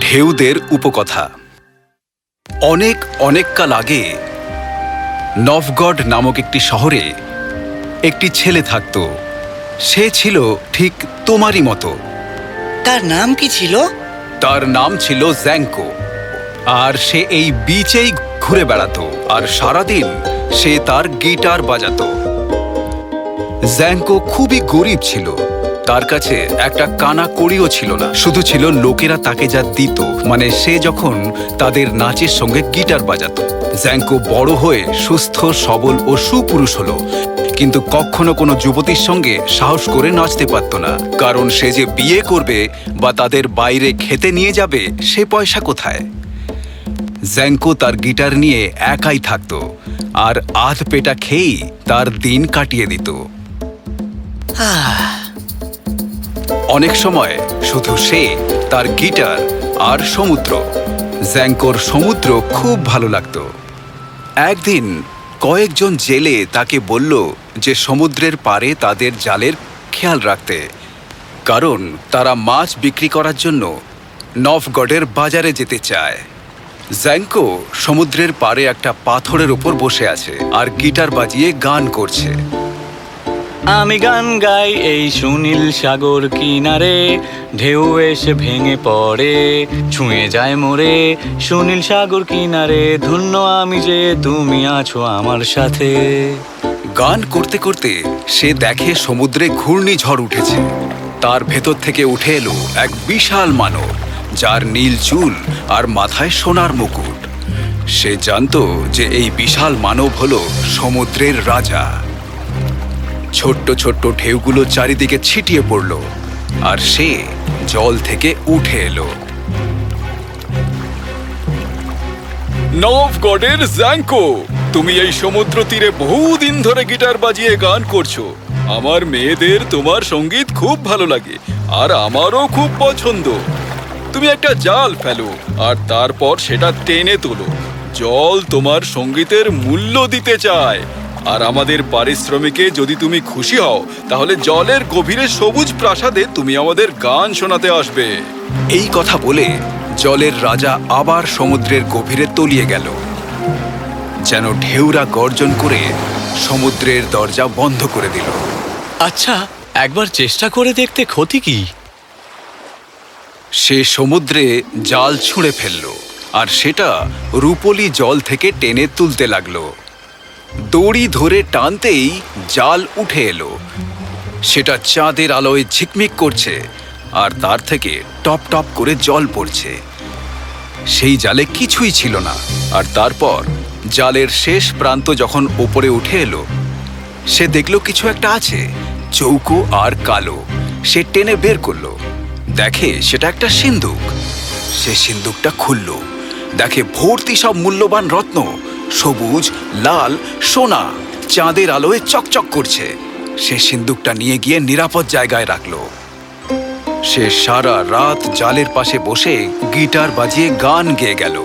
ঢেউদের উপকথা। অনেক অনেক কাল আগে নভগড় নামক একটি শহরে একটি ছেলে থাকত। সে ছিল ঠিক তোমারই মতো। তার নাম কি ছিল? তার নাম ছিল জ্যাঙ্কো। আর সে এই বিচেই ঘুরে বেড়াতো আর সারাদিন সে তার গিটার বাজাতো। জ্যাঙ্কো খুবই গরিব ছিল। তার কাছে একটা কানা কড়িও ছিল না। শুধু ছিল লোকেরা তাকে যা দিত মানে সে যখন তাদের নাচের সঙ্গে গিটার বাজাত। জ্যাঙ্কো বড় হয়ে সুস্থ, সবল ও সুপুরুষ হলো। কিন্তু কখনো কোনো যুবতীর সঙ্গে সাহস করে নাচতে পারত না। কারণ সে যে বিয়ে করবে বা তাদের বাইরে খেতে নিয়ে যাবে, সে পয়সা কোথায়? জ্যাঙ্কো তার গিটার নিয়ে একাই থাকতো, আর আধ পেটা খেয়েই তার দিন কাটিয়ে দিত। অনেক সময় শুধু সে, তার গিটার আর সমুদ্র। জ্যাঙ্কোর সমুদ্র খুব ভালো লাগতো। একদিন কয়েকজন জেলে তাকে বলল যে সমুদ্রের পারে তাদের জালের খেয়াল রাখতে, কারণ তারা মাছ বিক্রি করার জন্য নফগড়ের বাজারে যেতে চায়। জ্যাঙ্কো সমুদ্রের পারে একটা পাথরের ওপর বসে আছে আর গিটার বাজিয়ে গান করছে। আমি গান গাই এই সুনীল সাগর কিনারে, ঢেউ এসে ভেঙে পড়ে, ছুঁয়ে যায় মোরে সুনীল সাগর কিনারে, ধন্য আমি যে তুমি আছো আমার সাথে। গান করতে করতে সে দেখে সমুদ্রে ঘূর্ণিঝড় উঠেছে। তার ভেতর থেকে উঠে এলো এক বিশাল মানব, যার নীল চুল আর মাথায় সোনার মুকুট। সে জানতো যে এই বিশাল মানব হলো সমুদ্রের রাজা। ছোট্ট ছোট্ট ঢেউগুলো চারিদিকে ছিটিয়ে পড়ল, আর সে জল থেকে উঠে এলো। নবগড়ের জ্যাঙ্কো তুমি এই সমুদ্র তীরে বহুদিন ধরে গিটার বাজিয়ে গান করছ। আমার মেয়েদের তোমার সংগীত খুব ভালো লাগে, আর আমারও খুব পছন্দ। তুমি একটা জাল ফেলো, আর তারপর সেটা টেনে তোলো। জল তোমার সঙ্গীতের মূল্য দিতে চায়। আর আমাদের পারিশ্রমিকে যদি তুমি খুশি হও তাহলে জলের গভীরে সবুজ প্রাসাদে তুমি আমাদের গান শোনাতে আসবে। এই কথা বলে জলের রাজা আবার সমুদ্রের গভীরে তলিয়ে গেল। যেন ঢেউরা গর্জন করে সমুদ্রের দরজা বন্ধ করে দিল। আচ্ছা একবার চেষ্টা করে দেখতে ক্ষতি কি? সে সমুদ্রে জাল ছুঁড়ে ফেলল আর সেটা রূপলি জল থেকে টেনে তুলতে লাগল। দড়ি ধরে টানতেই জাল উঠে এলো। সেটা চাঁদের আলোয় ঝিকমিক করছে আর তার থেকে টপ টপ করে জল পড়ছে। সেই জালে কিছুই ছিল না। আর তারপর জালের শেষ প্রান্ত যখন ওপরে উঠে এলো, সে দেখল কিছু একটা আছে, চৌকো আর কালো। সে টেনে বের করল। দেখে সেটা একটা সিন্দুক। সে সিন্দুকটা খুলল। দেখে ভর্তি সব মূল্যবান রত্ন সবুজ লাল সোনা চাঁদের আলোয় চকচক করছে। সে সিন্দুকটা নিয়ে গিয়ে নিরাপদ জায়গায় রাখল। সে সারা রাত জালের পাশে বসে গিটার বাজিয়ে গান গেয়ে গেল।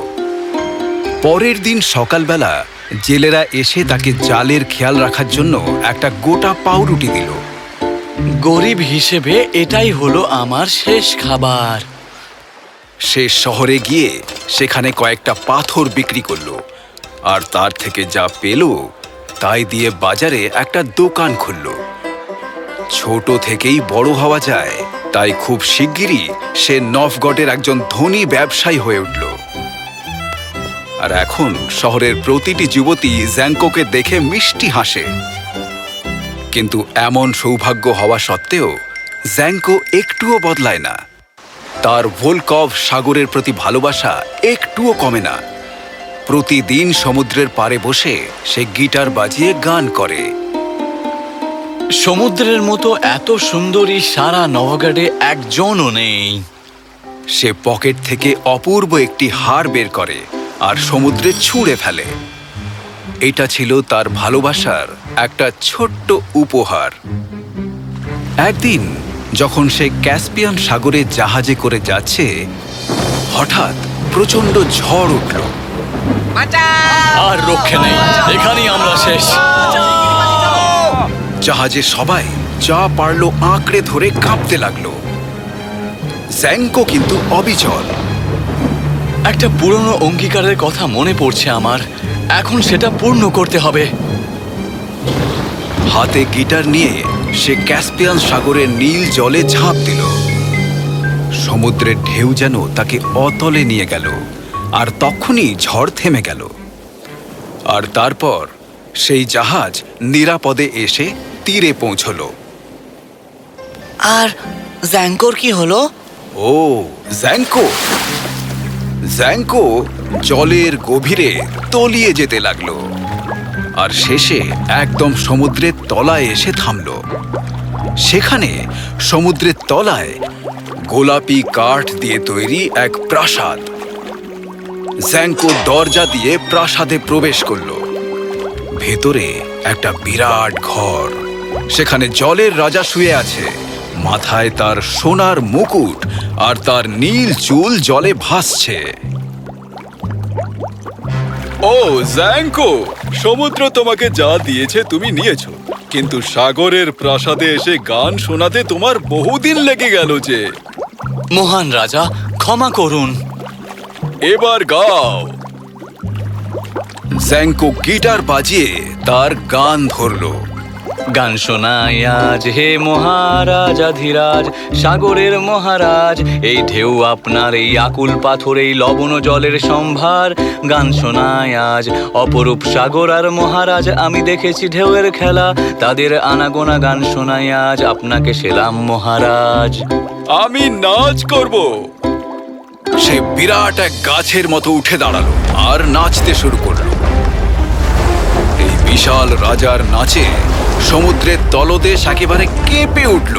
পরের দিন সকালবেলা জেলেরা এসে তাকে জালের খেয়াল রাখার জন্য একটা গোটা পাউরুটি দিল। গরিব হিসেবে এটাই হলো আমার শেষ খাবার। সে শহরে গিয়ে সেখানে কয়েকটা পাথর বিক্রি করল। আর তার থেকে যা পেল, তাই দিয়ে বাজারে একটা দোকান খুলল। ছোট থেকেই বড় হওয়া যায়, তাই খুব শিগগিরই সে নফগড়ের একজন ধনী ব্যবসায়ী হয়ে উঠল। আর এখন শহরের প্রতিটি যুবতী জ্যাঙ্কোকে দেখে মিষ্টি হাসে। কিন্তু এমন সৌভাগ্য হওয়া সত্ত্বেও জ্যাঙ্কো একটুও বদলায় না। তার ভোলকভ সাগরের প্রতি ভালোবাসা একটুও কমে না। প্রতিদিন সমুদ্রের পাড়ে বসে সে গিটার বাজিয়ে গান করে। সমুদ্রের মতো এত সুন্দরী সারা নভগাডে একজনও নেই। সে পকেট থেকে অপূর্ব একটি হার বের করে আর সমুদ্রে ছুঁড়ে ফেলে। এটা ছিল তার ভালোবাসার একটা ছোট্ট উপহার। একদিন যখন সে ক্যাসপিয়ান সাগরে জাহাজে করে যাচ্ছে হঠাৎ প্রচণ্ড ঝড় উঠল। আর রক্ষে নেই। এখানেই আমরা শেষ। জাহাজে সবাই যা পারল আঁকড়ে ধরে কাঁপতে লাগল। জ্যাঙ্কো কিন্তু অবিচল। একটা পুরনো অঙ্গীকারের কথা মনে পড়ছে আমার। এখন সেটা পূর্ণ করতে হবে। হাতে গিটার নিয়ে সে ক্যাসপিয়ান সাগরের নীল জলে ঝাঁপ দিল। সমুদ্রের ঢেউ যেন তাকে অতলে নিয়ে গেল। আর তখনই ঝড় থেমে গেল। আর তারপর সেই জাহাজ নিরাপদে এসে তীরে পৌঁছলো। আর জ্যাঙ্কোর কি হলো? ও জ্যাঙ্কো! জ্যাঙ্কো জলের গভীরে তলিয়ে যেতে লাগল। আর শেষে একদম সমুদ্রের তলায় এসে থামল। সেখানে সমুদ্রের তলায় গোলাপি কাঠ দিয়ে তৈরি এক প্রাসাদ। জ্যাঙ্কো দরজা দিয়ে প্রাসাদে প্রবেশ করল। ভেতরে একটা বিরাট ঘর। সেখানে জলের রাজা শুয়ে আছে। মাথায় তার সোনার মুকুট আর তার নীল চুল জলে ভাসছে। ও জ্যাঙ্কো! সমুদ্র তোমাকে যা দিয়েছে তুমি নিয়েছো। কিন্তু সাগরের প্রাসাদে এসে গান শোনাতে তোমার বহুদিন লেগে গেল যে। মহান রাজা ক্ষমা করুন। এবার গাও। জ্যাঙ্কো গিটার বাজিয়ে তার গান ধরলো। গান শোনাই আজ হে মহারাজ আধিরাজ সাগরের মহারাজ। এই ঢেউ আপনার এই আকুল পাথর এই লবণ জলের সম্ভার। গান শোনাই আজ অপরূপ সাগর আর মহারাজ আমি দেখেছি ঢেউয়ের খেলা। তাদের আনাগোনা গান শোনাই আজ আপনাকে সেলাম মহারাজ। আমি নাচ করব। সে বিরাট এক গাছের মতো উঠে দাঁড়াল আর নাচতে শুরু করল। এই বিশাল রাজার নাচে সমুদ্রের তলদেশ একেবারে কেঁপে উঠল।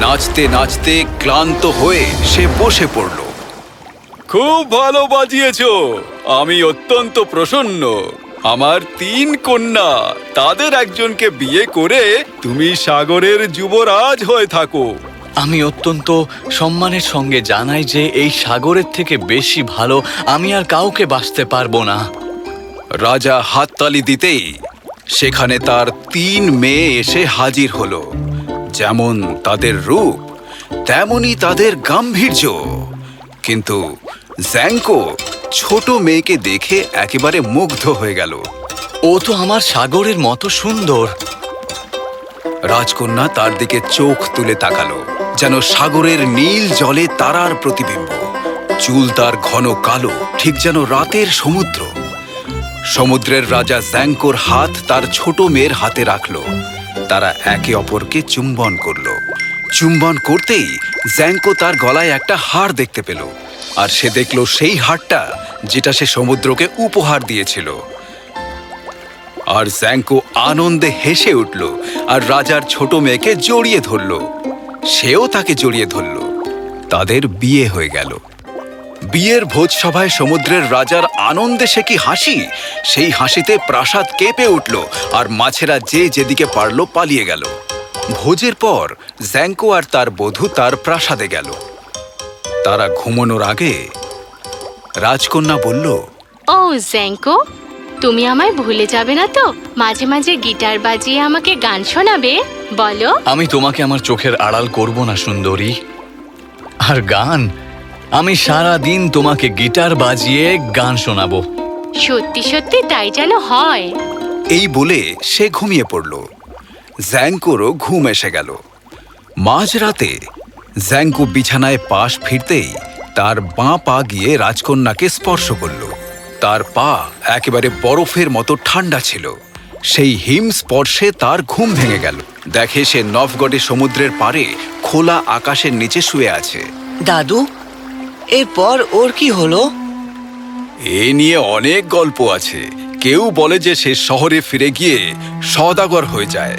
নাচতে নাচতে ক্লান্ত হয়ে সে বসে পড়ল। খুব ভালো বাজিয়েছ। আমি অত্যন্ত প্রসন্ন। আমার তিন কন্যা, তাদের একজনকে বিয়ে করে তুমি সাগরের যুবরাজ হয়ে থাকো। আমি অত্যন্ত সম্মানের সঙ্গে জানাই যে এই সাগরের থেকে বেশি ভালো আমি আর কাউকে বাঁচতে পারব না। রাজা হাততালি দিতেই সেখানে তার তিন মেয়ে এসে হাজির হলো। যেমন তাদের রূপ তেমনি তাদের গাম্ভীর্য। কিন্তু জ্যাঙ্কো ছোট মেয়েকে দেখে একেবারে মুগ্ধ হয়ে গেল। ও তো আমার সাগরের মতো সুন্দর। রাজকন্যা তার দিকে চোখ তুলে তাকালো। যেন সাগরের নীল জলে তারার প্রতিবিম্ব। চুল তার ঘন কালো, ঠিক যেন রাতের সমুদ্র। সমুদ্রের রাজা জ্যাঙ্কোর হাত তার ছোট মেয়ের হাতে রাখল। তারা একে অপরকে চুম্বন করল। চুম্বন করতেই জ্যাঙ্কো তার গলায় একটা হাড় দেখতে পেল। আর সে দেখল সেই হাড়টা যেটা সে সমুদ্রকে উপহার দিয়েছিল। আর জ্যাঙ্কো আনন্দে হেসে উঠল আর রাজার ছোট মেয়েকে জড়িয়ে ধরল। সেও তাকে জড়িয়ে ধরল। তাদের বিয়ে হয়ে গেল। বিয়ের ভোজসভায় সমুদ্রের রাজার আনন্দে সে কি হাসি? সেই হাসিতে প্রাসাদ কেঁপে উঠল আর মাছেরা যে যেদিকে পারল পালিয়ে গেল। ভোজের পর জ্যাঙ্কো আর তার বধূ তার প্রাসাদে গেল। তারা ঘুমানোর আগে রাজকন্যা বলল, ও, জ্যাঙ্কো তুমি আমায় ভুলে যাবে না তো? মাঝে মাঝে গিটার বাজিয়ে আমাকে গান শোনাবে? বলো। আমি তোমাকে আমার চোখের আড়াল করব না সুন্দরী। আর গান? আমি সারা দিন তোমাকে গিটার বাজিয়ে গান শোনাবো। সত্যি সত্যি তাই যেন হয়। এই বলে সে ঘুমিয়ে পড়ল। জ্যাঙ্কোরও ঘুম এসে গেল। মাঝরাতে জ্যাঙ্কো বিছানায় পাশ ফিরতেই তার বাঁ পা গিয়ে রাজকন্যাকে স্পর্শ করল। তার পা একেবারে বরফের মতো ঠান্ডা ছিল। সেই হিম স্পর্শে তার ঘুম ভেঙে গেল। দেখে সে নফগডে সমুদ্রের পারে খোলা আকাশের নিচে শুয়ে আছে। দাদু এরপর ওর কি হলো? এ নিয়ে অনেক গল্প আছে। কেউ বলে যে সে শহরে ফিরে গিয়ে সদাগর হয়ে যায়।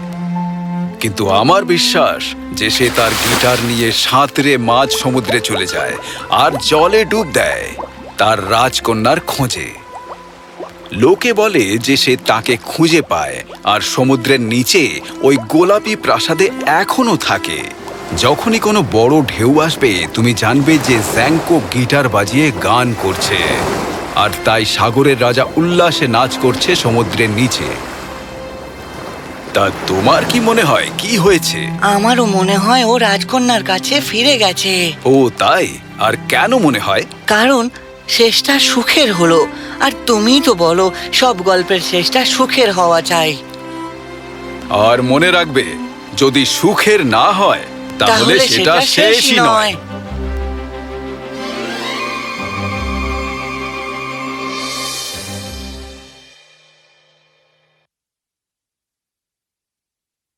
কিন্তু আমার বিশ্বাস যে সে তার গিটার নিয়ে সাঁতরে মাঝ সমুদ্রে চলে যায় আর জলে ডুব দেয়। তার রাজকন্যার খোঁজে। লোকে বলে যে সে তাকে খুঁজে পায় আর সমুদ্রের নিচে ওই গোলাপি প্রাসাদে এখনও থাকে। যখনই কোনো বড় ঢেউ আসবে তুমি জানবে যে জ্যাংকো গিটার বাজিয়ে গান করছে। আর তাই সাগরের রাজা উল্লাসে নাচ করছে সমুদ্রের নিচে। তা তোমার কি মনে হয় কি হয়েছে? আমারও মনে হয় ও রাজকন্যার কাছে ফিরে গেছে। ও তাই? আর কেন মনে হয়? কারণ শেষটা সুখের হলো। আর তুমি তো বলো সব গল্পের শেষটা সুখের হওয়া চাই। আর মনে রাখবে যদি সুখের না হয় তাহলে সেটা শেষই নয়।